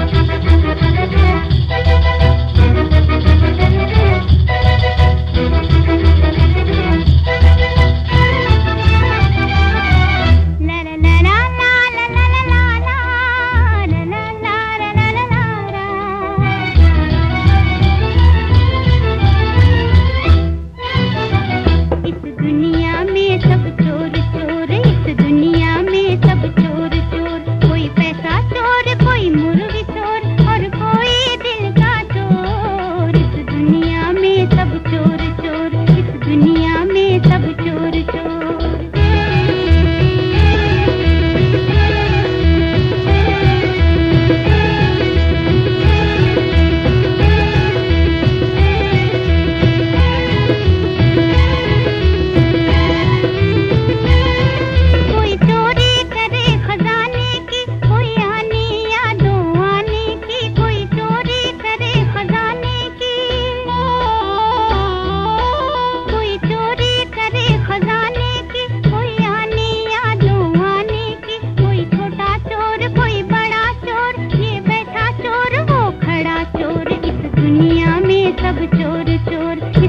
Thank you.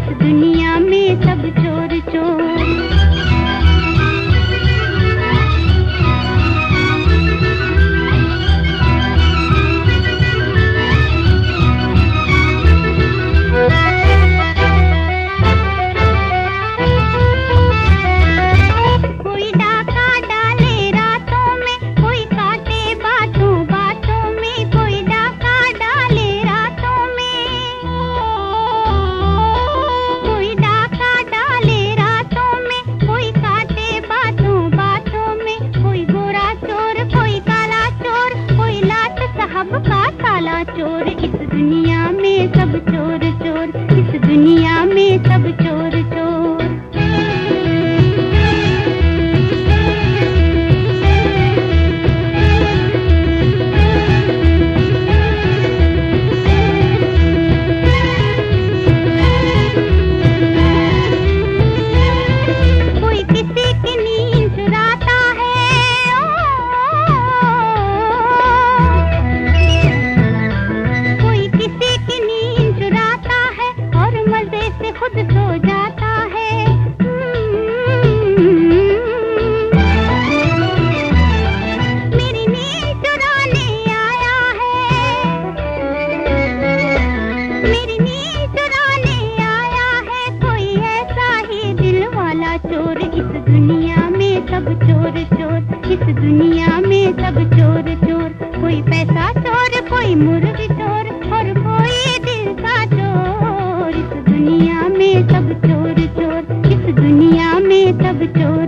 इस दुनिया में चोर इस दुनिया में सब चोर वाला चोर, इस दुनिया में सब चोर चोर, इस दुनिया में सब चोर चोर। कोई पैसा चोर, कोई मुर्ग चोर, और कोई दिल का चोर। इस दुनिया में सब चोर चोर, इस दुनिया में सब चोर